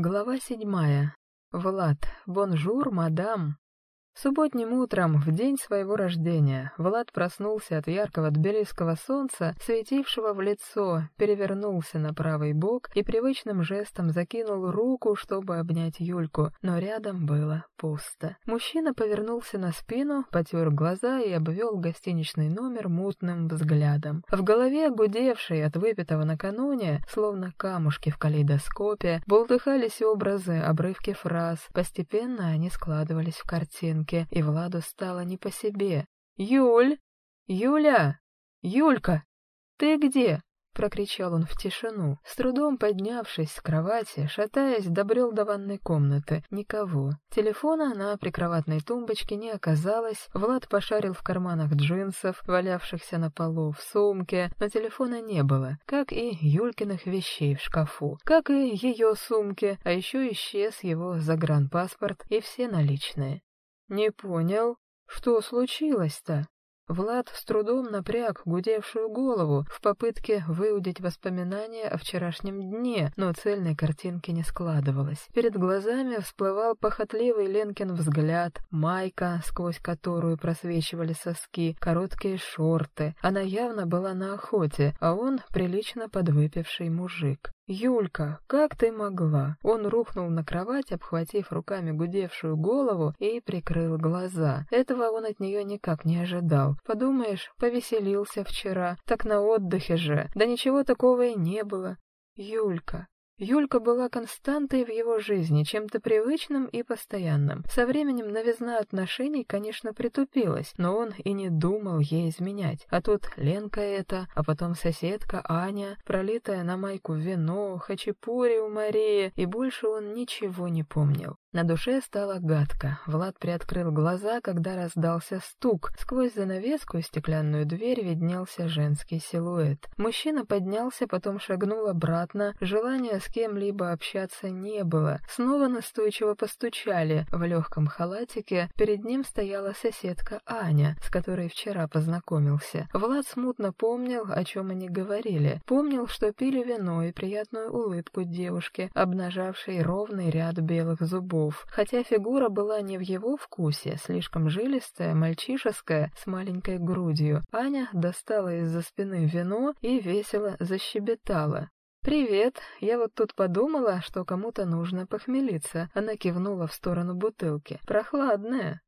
Глава седьмая. Влад. Bonjour, madame. Субботним утром, в день своего рождения, Влад проснулся от яркого тбилисского солнца, светившего в лицо, перевернулся на правый бок и привычным жестом закинул руку, чтобы обнять Юльку, но рядом было пусто. Мужчина повернулся на спину, потер глаза и обвел гостиничный номер мутным взглядом. В голове, гудевшей от выпитого накануне, словно камушки в калейдоскопе, бултыхались образы, обрывки фраз, постепенно они складывались в картинки рынке, и Владу стало не по себе. «Юль! Юля! Юлька! Ты где?» — прокричал он в тишину. С трудом поднявшись с кровати, шатаясь, добрел до ванной комнаты. Никого. Телефона на прикроватной тумбочке не оказалось. Влад пошарил в карманах джинсов, валявшихся на полу, в сумке, но телефона не было, как и Юлькиных вещей в шкафу, как и ее сумки, а еще исчез его загранпаспорт и все наличные. «Не понял, что случилось-то?» Влад с трудом напряг гудевшую голову в попытке выудить воспоминания о вчерашнем дне, но цельной картинки не складывалось. Перед глазами всплывал похотливый Ленкин взгляд, майка, сквозь которую просвечивали соски, короткие шорты. Она явно была на охоте, а он прилично подвыпивший мужик. «Юлька, как ты могла?» Он рухнул на кровать, обхватив руками гудевшую голову и прикрыл глаза. Этого он от нее никак не ожидал. Подумаешь, повеселился вчера, так на отдыхе же. Да ничего такого и не было. «Юлька, Юлька была константой в его жизни, чем-то привычным и постоянным. Со временем новизна отношений, конечно, притупилась, но он и не думал ей изменять. А тут Ленка эта, а потом соседка Аня, пролитая на майку вино, хачапури у Марии, и больше он ничего не помнил. На душе стало гадко. Влад приоткрыл глаза, когда раздался стук. Сквозь занавеску и стеклянную дверь виднелся женский силуэт. Мужчина поднялся, потом шагнул обратно. Желания с кем-либо общаться не было. Снова настойчиво постучали. В легком халатике перед ним стояла соседка Аня, с которой вчера познакомился. Влад смутно помнил, о чем они говорили. Помнил, что пили вино и приятную улыбку девушки, обнажавшей ровный ряд белых зубов зубов, хотя фигура была не в его вкусе, слишком жилистая, мальчишеская, с маленькой грудью. Аня достала из-за спины вино и весело защебетала. «Привет, я вот тут подумала, что кому-то нужно похмелиться». Она кивнула в сторону бутылки. «Прохладная».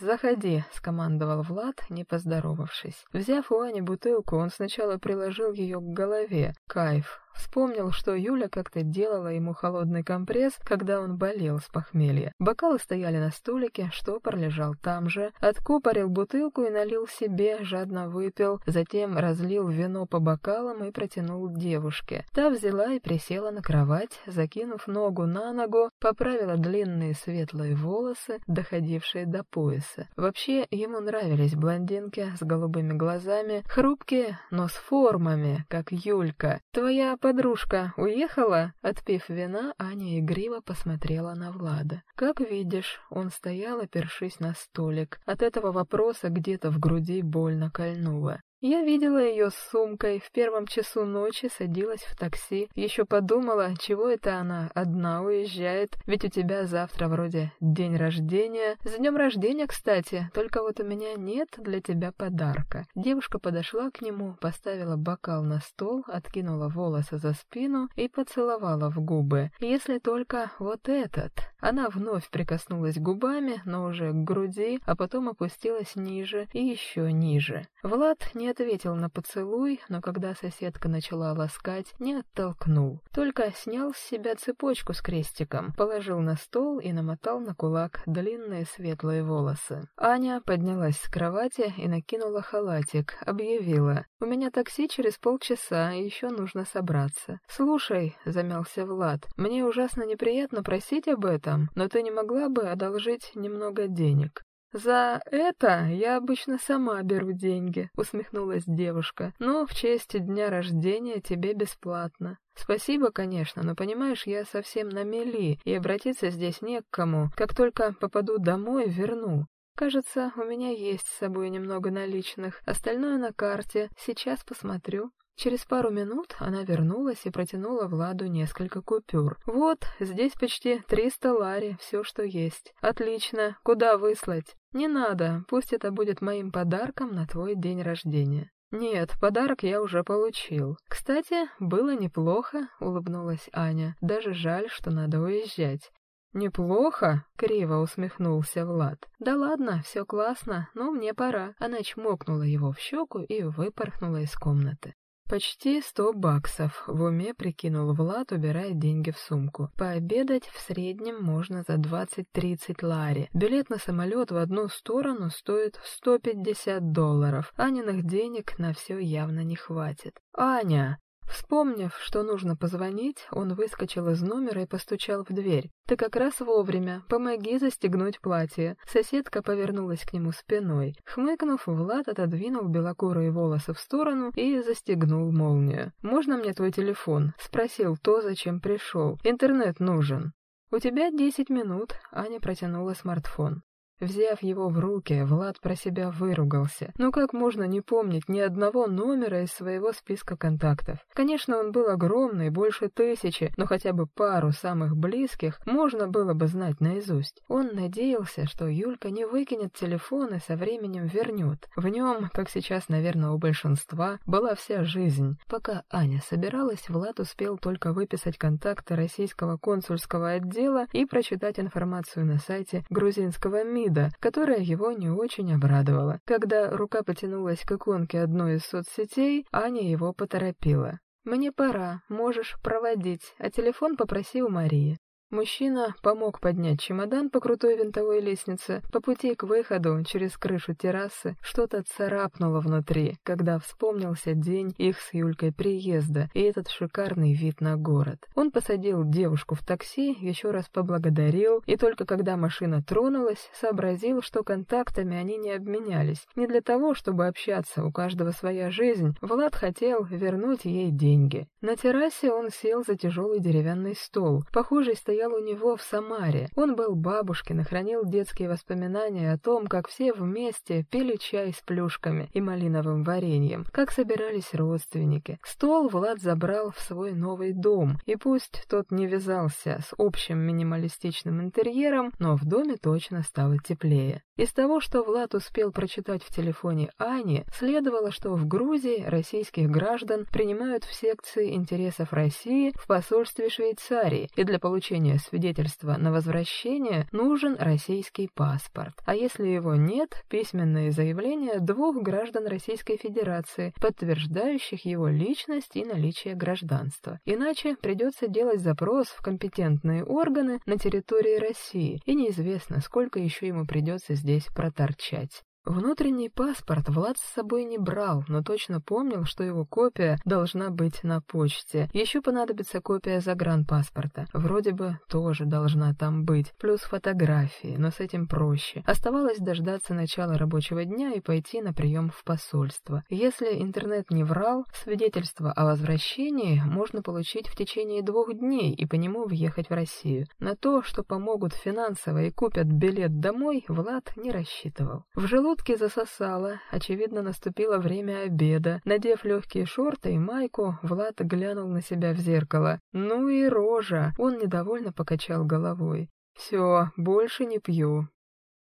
«Заходи», — скомандовал Влад, не поздоровавшись. Взяв у Ани бутылку, он сначала приложил ее к голове. Кайф, Вспомнил, что Юля как-то делала ему холодный компресс, когда он болел с похмелья. Бокалы стояли на столике, штопор лежал там же. Откупорил бутылку и налил себе, жадно выпил, затем разлил вино по бокалам и протянул девушке. Та взяла и присела на кровать, закинув ногу на ногу, поправила длинные светлые волосы, доходившие до пояса. Вообще, ему нравились блондинки с голубыми глазами, хрупкие, но с формами, как Юлька. Твоя подружка уехала?» Отпив вина, Аня игриво посмотрела на Влада. «Как видишь, он стоял, опершись на столик. От этого вопроса где-то в груди больно кольнуло. Я видела ее с сумкой, в первом часу ночи садилась в такси, еще подумала, чего это она одна уезжает, ведь у тебя завтра вроде день рождения. С днем рождения, кстати, только вот у меня нет для тебя подарка. Девушка подошла к нему, поставила бокал на стол, откинула волосы за спину и поцеловала в губы. Если только вот этот. Она вновь прикоснулась губами, но уже к груди, а потом опустилась ниже и еще ниже. Влад не ответил на поцелуй, но когда соседка начала ласкать, не оттолкнул. Только снял с себя цепочку с крестиком, положил на стол и намотал на кулак длинные светлые волосы. Аня поднялась с кровати и накинула халатик, объявила. «У меня такси через полчаса, еще нужно собраться». «Слушай», — замялся Влад, — «мне ужасно неприятно просить об этом, но ты не могла бы одолжить немного денег?» «За это я обычно сама беру деньги», — усмехнулась девушка. «Но в честь дня рождения тебе бесплатно». «Спасибо, конечно, но, понимаешь, я совсем на мели, и обратиться здесь не к кому. Как только попаду домой, верну. Кажется, у меня есть с собой немного наличных. Остальное на карте. Сейчас посмотрю». Через пару минут она вернулась и протянула Владу несколько купюр. «Вот, здесь почти триста лари, все, что есть. Отлично. Куда выслать?» «Не надо, пусть это будет моим подарком на твой день рождения». «Нет, подарок я уже получил. Кстати, было неплохо», — улыбнулась Аня. «Даже жаль, что надо уезжать. «Неплохо?» — криво усмехнулся Влад. «Да ладно, все классно, но мне пора». Она чмокнула его в щеку и выпорхнула из комнаты. Почти сто баксов, в уме прикинул Влад, убирая деньги в сумку. Пообедать в среднем можно за 20-30 лари. Билет на самолет в одну сторону стоит 150 долларов. Аниных денег на все явно не хватит. «Аня!» Вспомнив, что нужно позвонить, он выскочил из номера и постучал в дверь. «Ты как раз вовремя. Помоги застегнуть платье». Соседка повернулась к нему спиной. Хмыкнув, Влад отодвинул белокурые волосы в сторону и застегнул молнию. «Можно мне твой телефон?» — спросил то, зачем пришел. «Интернет нужен». «У тебя десять минут», — Аня протянула смартфон. Взяв его в руки, Влад про себя выругался. Ну как можно не помнить ни одного номера из своего списка контактов? Конечно, он был огромный, больше тысячи, но хотя бы пару самых близких можно было бы знать наизусть. Он надеялся, что Юлька не выкинет телефон и со временем вернет. В нем, как сейчас, наверное, у большинства, была вся жизнь. Пока Аня собиралась, Влад успел только выписать контакты российского консульского отдела и прочитать информацию на сайте грузинского МИДа, вида, которая его не очень обрадовала. Когда рука потянулась к иконке одной из соцсетей, Аня его поторопила. «Мне пора, можешь проводить, а телефон попроси у Марии». Мужчина помог поднять чемодан по крутой винтовой лестнице. По пути к выходу через крышу террасы что-то царапнуло внутри, когда вспомнился день их с Юлькой приезда и этот шикарный вид на город. Он посадил девушку в такси, еще раз поблагодарил, и только когда машина тронулась, сообразил, что контактами они не обменялись. Не для того, чтобы общаться, у каждого своя жизнь, Влад хотел вернуть ей деньги. На террасе он сел за тяжелый деревянный стол. Похожий стоял стоял у него в Самаре. Он был бабушкин и хранил детские воспоминания о том, как все вместе пили чай с плюшками и малиновым вареньем, как собирались родственники. Стол Влад забрал в свой новый дом, и пусть тот не вязался с общим минималистичным интерьером, но в доме точно стало теплее. Из того, что Влад успел прочитать в телефоне Ани, следовало, что в Грузии российских граждан принимают в секции интересов России в посольстве Швейцарии, и для получения свидетельства на возвращение нужен российский паспорт, а если его нет, письменное заявление двух граждан Российской Федерации, подтверждающих его личность и наличие гражданства. Иначе придется делать запрос в компетентные органы на территории России, и неизвестно, сколько еще ему придется здесь проторчать. Внутренний паспорт Влад с собой не брал, но точно помнил, что его копия должна быть на почте. Еще понадобится копия загранпаспорта. Вроде бы тоже должна там быть, плюс фотографии, но с этим проще. Оставалось дождаться начала рабочего дня и пойти на прием в посольство. Если интернет не врал, свидетельство о возвращении можно получить в течение двух дней и по нему въехать в Россию. На то, что помогут финансово и купят билет домой, Влад не рассчитывал. В желудке желудке засосало, очевидно, наступило время обеда. Надев легкие шорты и майку, Влад глянул на себя в зеркало. Ну и рожа! Он недовольно покачал головой. «Все, больше не пью».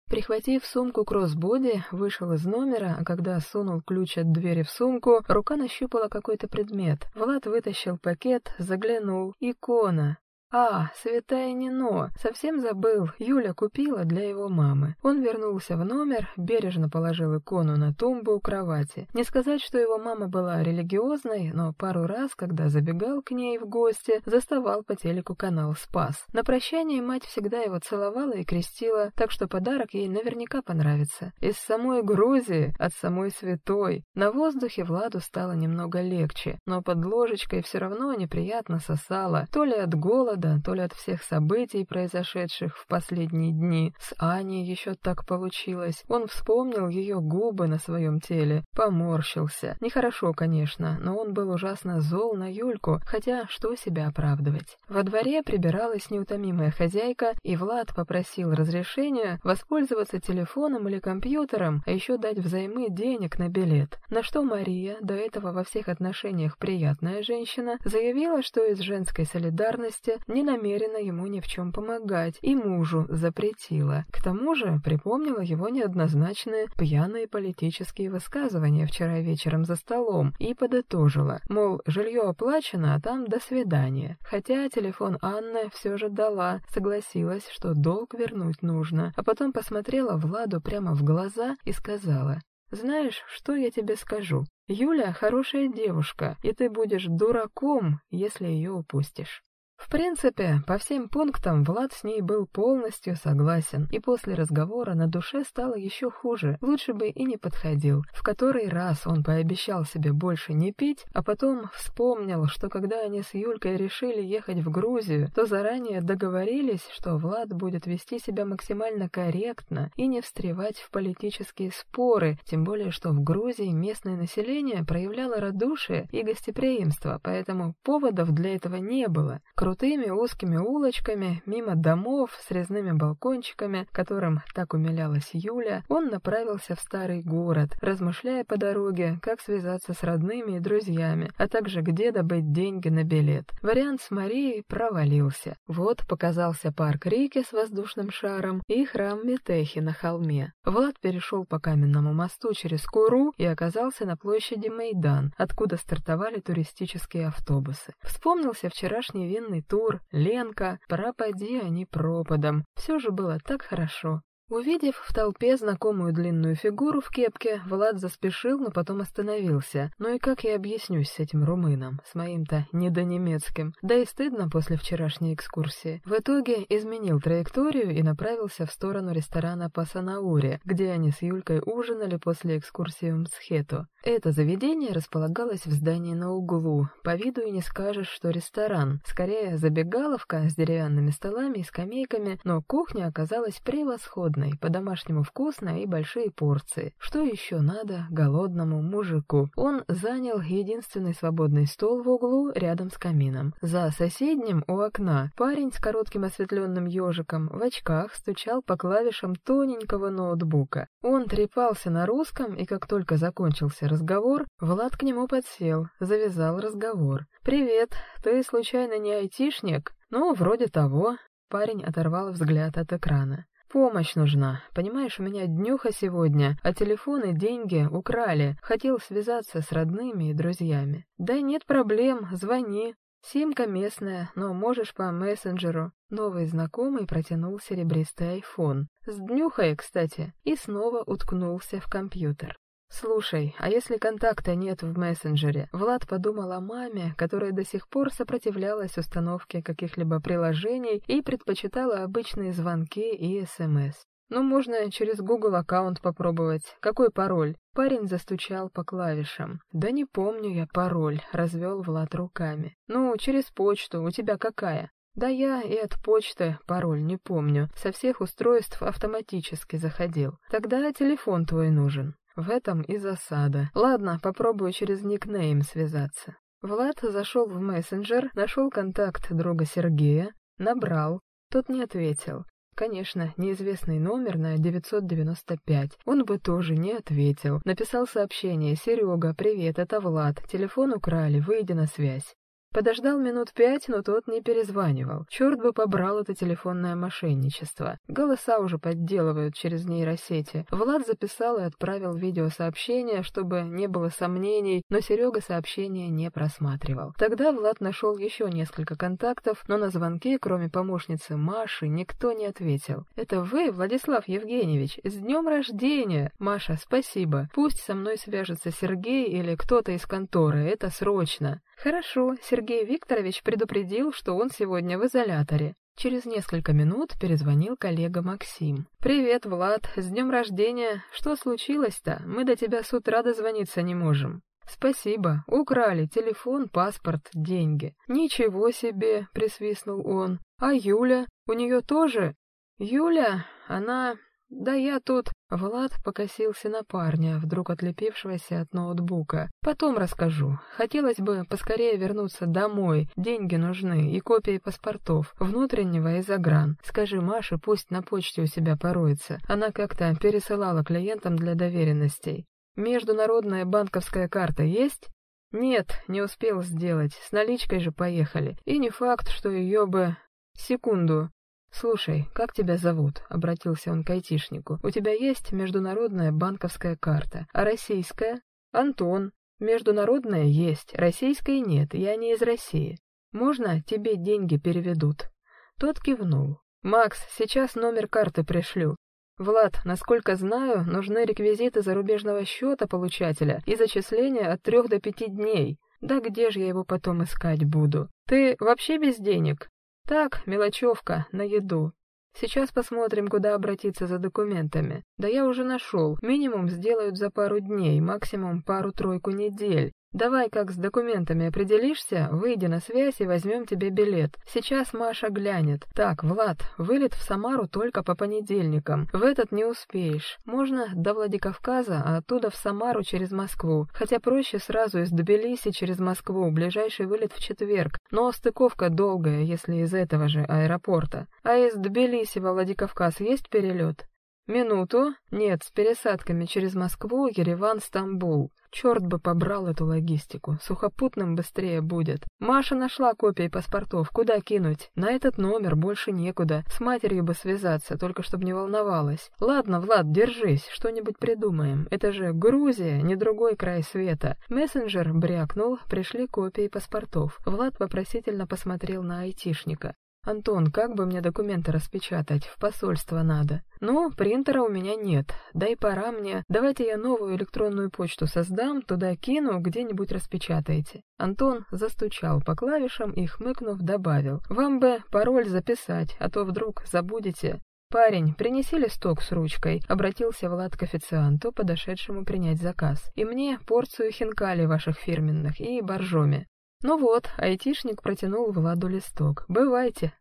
Прихватив сумку кроссбоди, вышел из номера, а когда сунул ключ от двери в сумку, рука нащупала какой-то предмет. Влад вытащил пакет, заглянул. Икона. А, святая Нино, совсем забыл, Юля купила для его мамы. Он вернулся в номер, бережно положил икону на тумбу у кровати. Не сказать, что его мама была религиозной, но пару раз, когда забегал к ней в гости, заставал по телеку канал «Спас». На прощание мать всегда его целовала и крестила, так что подарок ей наверняка понравится. Из самой Грузии, от самой святой. На воздухе Владу стало немного легче, но под ложечкой все равно неприятно сосало, то ли от голода, голода, то ли от всех событий, произошедших в последние дни. С Аней еще так получилось. Он вспомнил ее губы на своем теле, поморщился. Нехорошо, конечно, но он был ужасно зол на Юльку, хотя что себя оправдывать. Во дворе прибиралась неутомимая хозяйка, и Влад попросил разрешения воспользоваться телефоном или компьютером, а еще дать взаймы денег на билет. На что Мария, до этого во всех отношениях приятная женщина, заявила, что из женской солидарности не намерена ему ни в чем помогать, и мужу запретила. К тому же припомнила его неоднозначные пьяные политические высказывания вчера вечером за столом и подытожила, мол, жилье оплачено, а там до свидания. Хотя телефон Анны все же дала, согласилась, что долг вернуть нужно, а потом посмотрела Владу прямо в глаза и сказала, «Знаешь, что я тебе скажу? Юля хорошая девушка, и ты будешь дураком, если ее упустишь». В принципе, по всем пунктам Влад с ней был полностью согласен, и после разговора на душе стало еще хуже, лучше бы и не подходил. В который раз он пообещал себе больше не пить, а потом вспомнил, что когда они с Юлькой решили ехать в Грузию, то заранее договорились, что Влад будет вести себя максимально корректно и не встревать в политические споры, тем более что в Грузии местное население проявляло радушие и гостеприимство, поэтому поводов для этого не было. Крутыми узкими улочками, мимо домов с резными балкончиками, которым так умилялась Юля, он направился в старый город, размышляя по дороге, как связаться с родными и друзьями, а также где добыть деньги на билет. Вариант с Марией провалился. Вот показался парк Рики с воздушным шаром и храм Метехи на холме. Влад перешел по каменному мосту через Куру и оказался на площади Мейдан, откуда стартовали туристические автобусы. Вспомнился вчерашний винный тур, Ленка, пропади они пропадом. Все же было так хорошо. Увидев в толпе знакомую длинную фигуру в кепке, Влад заспешил, но потом остановился. Ну и как я объяснюсь с этим румыном, с моим-то недонемецким? Да и стыдно после вчерашней экскурсии. В итоге изменил траекторию и направился в сторону ресторана по Санауре, где они с Юлькой ужинали после экскурсии в Мсхету. Это заведение располагалось в здании на углу. По виду и не скажешь, что ресторан. Скорее, забегаловка с деревянными столами и скамейками, но кухня оказалась превосходной голодной, по-домашнему вкусно и большие порции. Что еще надо голодному мужику? Он занял единственный свободный стол в углу рядом с камином. За соседним у окна парень с коротким осветленным ежиком в очках стучал по клавишам тоненького ноутбука. Он трепался на русском, и как только закончился разговор, Влад к нему подсел, завязал разговор. «Привет, ты случайно не айтишник?» «Ну, вроде того». Парень оторвал взгляд от экрана. Помощь нужна. Понимаешь, у меня днюха сегодня, а телефоны, деньги украли. Хотел связаться с родными и друзьями. Да нет проблем, звони. Симка местная, но можешь по мессенджеру. Новый знакомый протянул серебристый айфон. С днюхой, кстати, и снова уткнулся в компьютер. «Слушай, а если контакта нет в мессенджере?» Влад подумал о маме, которая до сих пор сопротивлялась установке каких-либо приложений и предпочитала обычные звонки и СМС. «Ну, можно через Google аккаунт попробовать. Какой пароль?» Парень застучал по клавишам. «Да не помню я пароль», — развел Влад руками. «Ну, через почту. У тебя какая?» «Да я и от почты пароль не помню. Со всех устройств автоматически заходил. Тогда телефон твой нужен». В этом и засада. Ладно, попробую через никнейм связаться. Влад зашел в мессенджер, нашел контакт друга Сергея, набрал. Тот не ответил. Конечно, неизвестный номер на 995. Он бы тоже не ответил. Написал сообщение «Серега, привет, это Влад. Телефон украли, выйди на связь». Подождал минут пять, но тот не перезванивал. Черт бы побрал это телефонное мошенничество. Голоса уже подделывают через нейросети. Влад записал и отправил видеосообщение, чтобы не было сомнений, но Серега сообщение не просматривал. Тогда Влад нашел еще несколько контактов, но на звонки, кроме помощницы Маши, никто не ответил. «Это вы, Владислав Евгеньевич? С днем рождения! Маша, спасибо. Пусть со мной свяжется Сергей или кто-то из конторы, это срочно». Хорошо, Сергей Викторович предупредил, что он сегодня в изоляторе. Через несколько минут перезвонил коллега Максим. «Привет, Влад, с днем рождения. Что случилось-то? Мы до тебя с утра дозвониться не можем». Спасибо, украли телефон, паспорт, деньги. Ничего себе, присвистнул он. А Юля? У нее тоже? Юля, она... Да я тут... Влад покосился на парня, вдруг отлепившегося от ноутбука. Потом расскажу. Хотелось бы поскорее вернуться домой. Деньги нужны и копии паспортов, внутреннего и загран. Скажи Маше, пусть на почте у себя пороется. Она как-то пересылала клиентам для доверенностей. Международная банковская карта есть? Нет, не успел сделать. С наличкой же поехали. И не факт, что ее бы... Секунду. «Слушай, как тебя зовут?» — обратился он к айтишнику. «У тебя есть международная банковская карта, а российская?» «Антон. Международная есть, российской нет, я не из России. Можно тебе деньги переведут?» Тот кивнул. «Макс, сейчас номер карты пришлю. Влад, насколько знаю, нужны реквизиты зарубежного счета получателя и зачисления от трех до пяти дней. Да где же я его потом искать буду? Ты вообще без денег? Так, мелочевка, на еду. Сейчас посмотрим, куда обратиться за документами. Да я уже нашел. Минимум сделают за пару дней, максимум пару-тройку недель. Давай как с документами определишься, выйди на связь и возьмем тебе билет. Сейчас Маша глянет. Так, Влад, вылет в Самару только по понедельникам. В этот не успеешь. Можно до Владикавказа, а оттуда в Самару через Москву. Хотя проще сразу из Тбилиси через Москву. Ближайший вылет в четверг. Но стыковка долгая, если из этого же аэропорта. А из Тбилиси во Владикавказ есть перелет? Минуту. Нет, с пересадками через Москву, Ереван, Стамбул. Черт бы побрал эту логистику. Сухопутным быстрее будет. Маша нашла копии паспортов. Куда кинуть? На этот номер больше некуда. С матерью бы связаться, только чтобы не волновалась. Ладно, Влад, держись, что-нибудь придумаем. Это же Грузия, не другой край света. Мессенджер брякнул, пришли копии паспортов. Влад вопросительно посмотрел на айтишника. «Антон, как бы мне документы распечатать? В посольство надо». «Ну, принтера у меня нет. Да и пора мне. Давайте я новую электронную почту создам, туда кину, где-нибудь распечатайте». Антон застучал по клавишам и, хмыкнув, добавил. «Вам бы пароль записать, а то вдруг забудете». «Парень, принеси листок с ручкой», — обратился Влад к официанту, подошедшему принять заказ. «И мне порцию хинкали ваших фирменных и боржоми». Ну вот, айтишник протянул Владу листок. «Бывайте».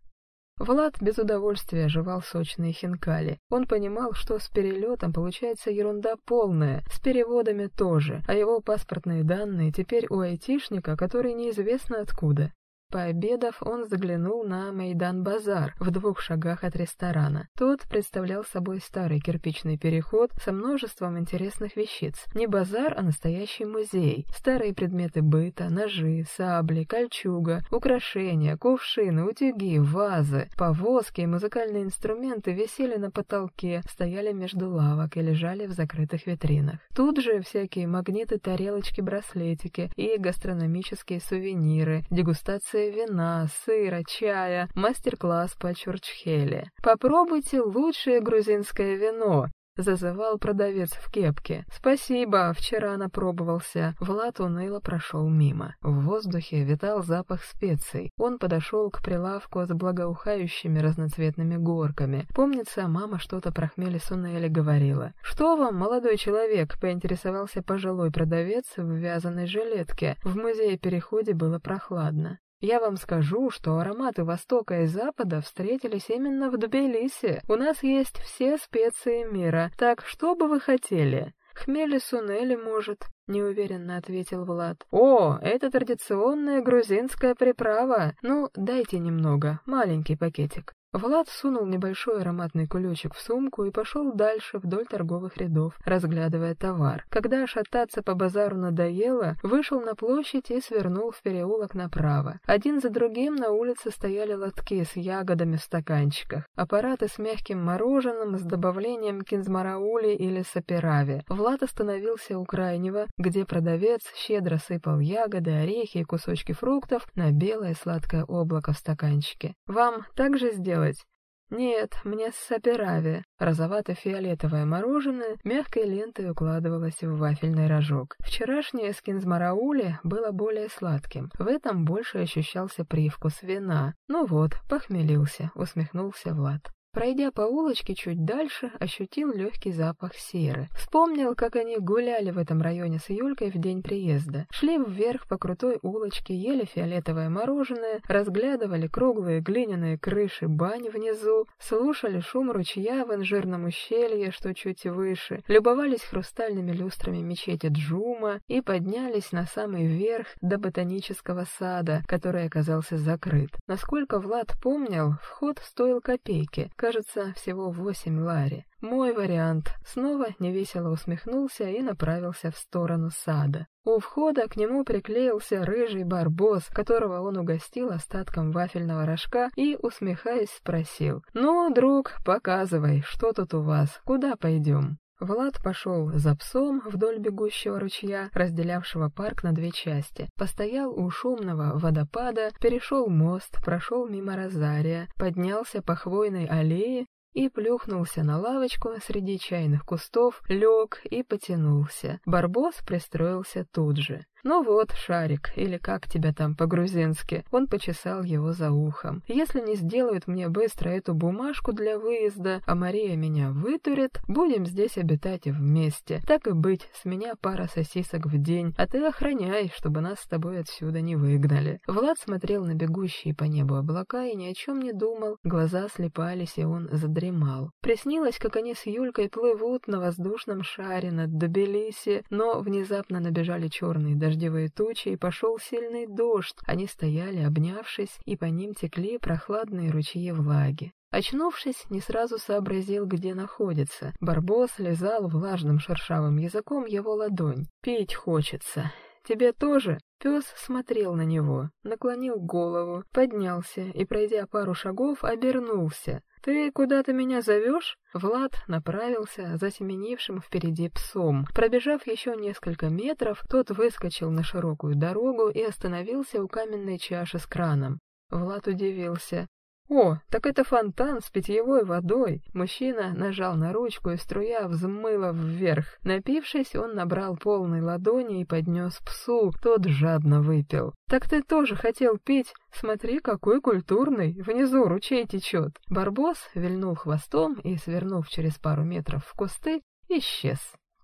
Влад без удовольствия жевал сочные хинкали. Он понимал, что с перелетом получается ерунда полная, с переводами тоже, а его паспортные данные теперь у айтишника, который неизвестно откуда. Пообедав, он заглянул на Мейдан-базар в двух шагах от ресторана. Тот представлял собой старый кирпичный переход со множеством интересных вещиц. Не базар, а настоящий музей. Старые предметы быта, ножи, сабли, кольчуга, украшения, кувшины, утюги, вазы, повозки и музыкальные инструменты висели на потолке, стояли между лавок и лежали в закрытых витринах. Тут же всякие магниты, тарелочки, браслетики и гастрономические сувениры, дегустации порция вина, сыра, чая, мастер-класс по чурчхеле. «Попробуйте лучшее грузинское вино», — зазывал продавец в кепке. «Спасибо, вчера напробовался». Влад уныло прошел мимо. В воздухе витал запах специй. Он подошел к прилавку с благоухающими разноцветными горками. Помнится, мама что-то про хмели Сунели говорила. «Что вам, молодой человек?» — поинтересовался пожилой продавец в вязаной жилетке. В музее-переходе было прохладно. Я вам скажу, что ароматы Востока и Запада встретились именно в Тбилиси. У нас есть все специи мира. Так что бы вы хотели? Хмели сунели, может, неуверенно ответил Влад. О, это традиционная грузинская приправа. Ну, дайте немного, маленький пакетик. Влад сунул небольшой ароматный кулечек в сумку и пошел дальше вдоль торговых рядов, разглядывая товар. Когда шататься по базару надоело, вышел на площадь и свернул в переулок направо. Один за другим на улице стояли лотки с ягодами в стаканчиках, аппараты с мягким мороженым с добавлением кинзмараули или саперави. Влад остановился у крайнего, где продавец щедро сыпал ягоды, орехи и кусочки фруктов на белое сладкое облако в стаканчике. «Вам также сделать?» Делать?» «Нет, мне с саперави». Розовато-фиолетовое мороженое мягкой лентой укладывалось в вафельный рожок. Вчерашнее с кинзмараули было более сладким. В этом больше ощущался привкус вина. «Ну вот, похмелился», — усмехнулся Влад. Пройдя по улочке чуть дальше, ощутил легкий запах серы. Вспомнил, как они гуляли в этом районе с Юлькой в день приезда. Шли вверх по крутой улочке, ели фиолетовое мороженое, разглядывали круглые глиняные крыши бань внизу, слушали шум ручья в инжирном ущелье, что чуть выше, любовались хрустальными люстрами мечети Джума и поднялись на самый верх до ботанического сада, который оказался закрыт. Насколько Влад помнил, вход стоил копейки, кажется, всего восемь лари. Мой вариант. Снова невесело усмехнулся и направился в сторону сада. У входа к нему приклеился рыжий барбос, которого он угостил остатком вафельного рожка и, усмехаясь, спросил. «Ну, друг, показывай, что тут у вас, куда пойдем?» Влад пошел за псом вдоль бегущего ручья, разделявшего парк на две части, постоял у шумного водопада, перешел мост, прошел мимо розария, поднялся по хвойной аллее и плюхнулся на лавочку среди чайных кустов, лег и потянулся. Барбос пристроился тут же. «Ну вот, Шарик, или как тебя там по-грузински?» Он почесал его за ухом. «Если не сделают мне быстро эту бумажку для выезда, а Мария меня вытурит, будем здесь обитать вместе. Так и быть, с меня пара сосисок в день, а ты охраняй, чтобы нас с тобой отсюда не выгнали». Влад смотрел на бегущие по небу облака и ни о чем не думал. Глаза слепались, и он задремал. Приснилось, как они с Юлькой плывут на воздушном шаре над Тбилиси, но внезапно набежали черные дожди дождевые тучи, и пошел сильный дождь. Они стояли, обнявшись, и по ним текли прохладные ручьи влаги. Очнувшись, не сразу сообразил, где находится. Барбос лизал влажным шершавым языком его ладонь. «Пить хочется. Тебе тоже?» Пес смотрел на него, наклонил голову, поднялся и, пройдя пару шагов, обернулся. «Ты куда-то меня зовешь?» Влад направился за семенившим впереди псом. Пробежав еще несколько метров, тот выскочил на широкую дорогу и остановился у каменной чаши с краном. Влад удивился. «О, так это фонтан с питьевой водой!» Мужчина нажал на ручку, и струя взмыла вверх. Напившись, он набрал полной ладони и поднес псу. Тот жадно выпил. «Так ты тоже хотел пить? Смотри, какой культурный! Внизу ручей течет!» Барбос вильнул хвостом и, свернув через пару метров в кусты, исчез.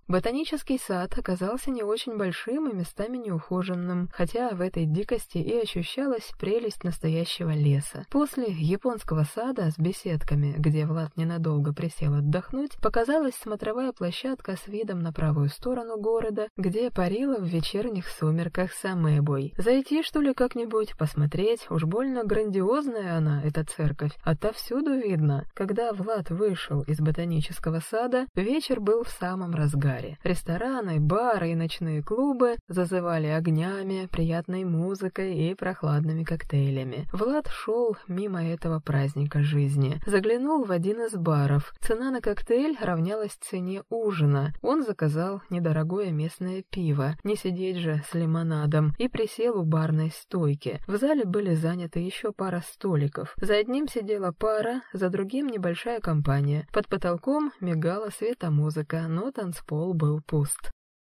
Ботанический сад оказался не очень большим и местами неухоженным, хотя в этой дикости и ощущалась прелесть настоящего леса. После японского сада с беседками, где Влад ненадолго присел отдохнуть, показалась смотровая площадка с видом на правую сторону города, где парила в вечерних сумерках Самэбой. Зайти, что ли, как-нибудь, посмотреть, уж больно грандиозная она, эта церковь, отовсюду видно. Когда Влад вышел из ботанического сада, вечер был в самом разгаре разгаре. Рестораны, бары и ночные клубы зазывали огнями, приятной музыкой и прохладными коктейлями. Влад шел мимо этого праздника жизни. Заглянул в один из баров. Цена на коктейль равнялась цене ужина. Он заказал недорогое местное пиво, не сидеть же с лимонадом, и присел у барной стойки. В зале были заняты еще пара столиков. За одним сидела пара, за другим небольшая компания. Под потолком мигала светомузыка, но танцпол стол был пуст.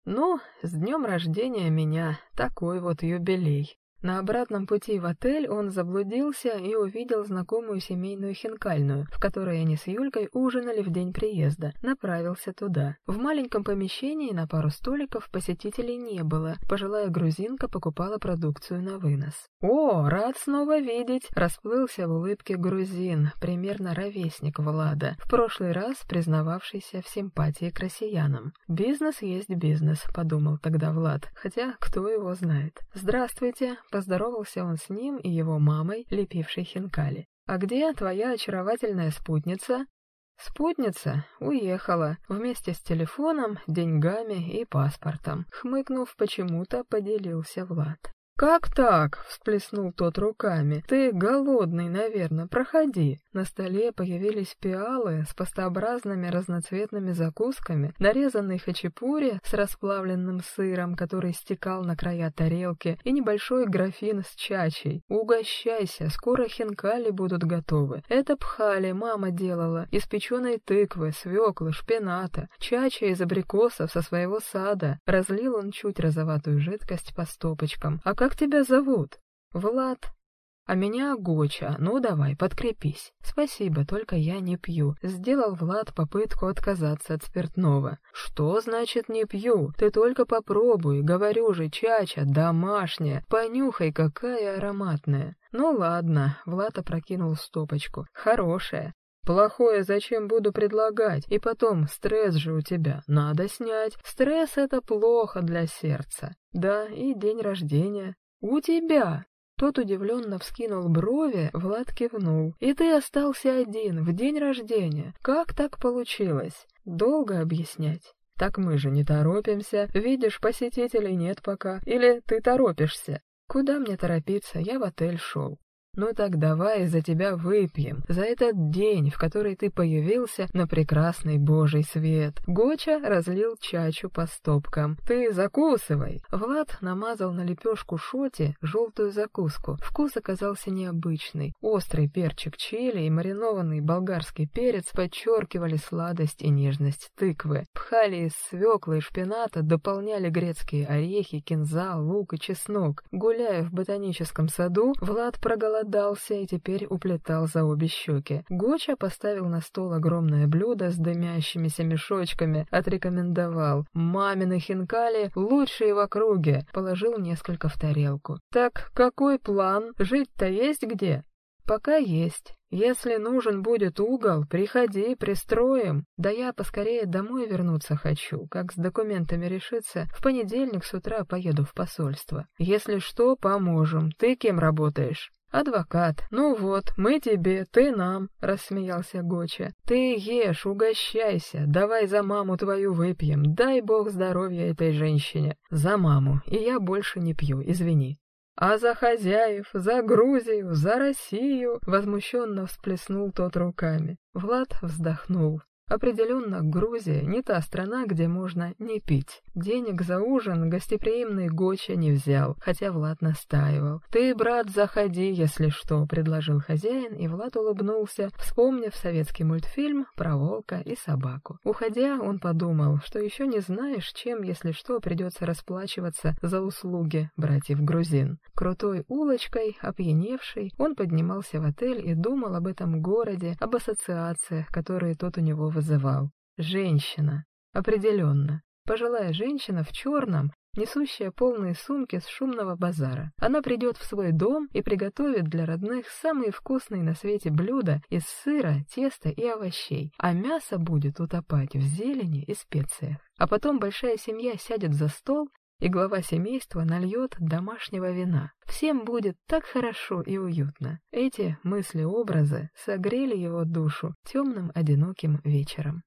«Ну, с днем рождения меня, такой вот юбилей». На обратном пути в отель он заблудился и увидел знакомую семейную хинкальную, в которой они с Юлькой ужинали в день приезда. Направился туда. В маленьком помещении на пару столиков посетителей не было. Пожилая грузинка покупала продукцию на вынос. «О, рад снова видеть!» — расплылся в улыбке грузин, примерно ровесник Влада, в прошлый раз признававшийся в симпатии к россиянам. «Бизнес есть бизнес», — подумал тогда Влад, хотя кто его знает. «Здравствуйте!» Поздоровался он с ним и его мамой, лепившей хинкали. «А где твоя очаровательная спутница?» Спутница уехала вместе с телефоном, деньгами и паспортом. Хмыкнув почему-то, поделился Влад. «Как так?» — всплеснул тот руками. «Ты голодный, наверное, проходи». На столе появились пиалы с пастообразными разноцветными закусками, нарезанный хачапури с расплавленным сыром, который стекал на края тарелки, и небольшой графин с чачей. «Угощайся, скоро хинкали будут готовы. Это пхали мама делала, из печеной тыквы, свеклы, шпината, чача из абрикосов со своего сада». Разлил он чуть розоватую жидкость по стопочкам. «А как тебя зовут?» «Влад». А меня Гоча, ну давай, подкрепись. Спасибо, только я не пью. Сделал Влад попытку отказаться от спиртного. Что значит не пью? Ты только попробуй, говорю же, чача, домашняя. Понюхай, какая ароматная. Ну ладно, Влад опрокинул стопочку. Хорошая. Плохое зачем буду предлагать? И потом, стресс же у тебя, надо снять. Стресс — это плохо для сердца. Да, и день рождения. У тебя. Тот удивленно вскинул брови, Влад кивнул. «И ты остался один, в день рождения. Как так получилось? Долго объяснять?» «Так мы же не торопимся. Видишь, посетителей нет пока. Или ты торопишься?» «Куда мне торопиться? Я в отель шел». Ну так давай за тебя выпьем, за этот день, в который ты появился на прекрасный божий свет. Гоча разлил чачу по стопкам. Ты закусывай. Влад намазал на лепешку шоти желтую закуску. Вкус оказался необычный. Острый перчик чили и маринованный болгарский перец подчеркивали сладость и нежность тыквы. Пхали из свеклы и шпината дополняли грецкие орехи, кинза, лук и чеснок. Гуляя в ботаническом саду, Влад проголодался проголодался и теперь уплетал за обе щеки. Гоча поставил на стол огромное блюдо с дымящимися мешочками, отрекомендовал. «Мамины хинкали лучшие в округе», положил несколько в тарелку. «Так какой план? Жить-то есть где?» «Пока есть. Если нужен будет угол, приходи, пристроим. Да я поскорее домой вернуться хочу, как с документами решиться. В понедельник с утра поеду в посольство. Если что, поможем. Ты кем работаешь?» «Адвокат, ну вот, мы тебе, ты нам», — рассмеялся Гоча. «Ты ешь, угощайся, давай за маму твою выпьем, дай бог здоровья этой женщине. За маму, и я больше не пью, извини». «А за хозяев, за Грузию, за Россию!» — возмущенно всплеснул тот руками. Влад вздохнул. Определенно, Грузия не та страна, где можно не пить. Денег за ужин гостеприимный Гоча не взял, хотя Влад настаивал. «Ты, брат, заходи, если что», — предложил хозяин, и Влад улыбнулся, вспомнив советский мультфильм про волка и собаку. Уходя, он подумал, что еще не знаешь, чем, если что, придется расплачиваться за услуги братьев-грузин. Крутой улочкой, опьяневший, он поднимался в отель и думал об этом городе, об ассоциациях, которые тот у него вызывал. Женщина. Определенно. Пожилая женщина в черном, несущая полные сумки с шумного базара. Она придет в свой дом и приготовит для родных самые вкусные на свете блюда из сыра, теста и овощей, а мясо будет утопать в зелени и специях. А потом большая семья сядет за стол, и глава семейства нальет домашнего вина. Всем будет так хорошо и уютно. Эти мысли-образы согрели его душу темным одиноким вечером.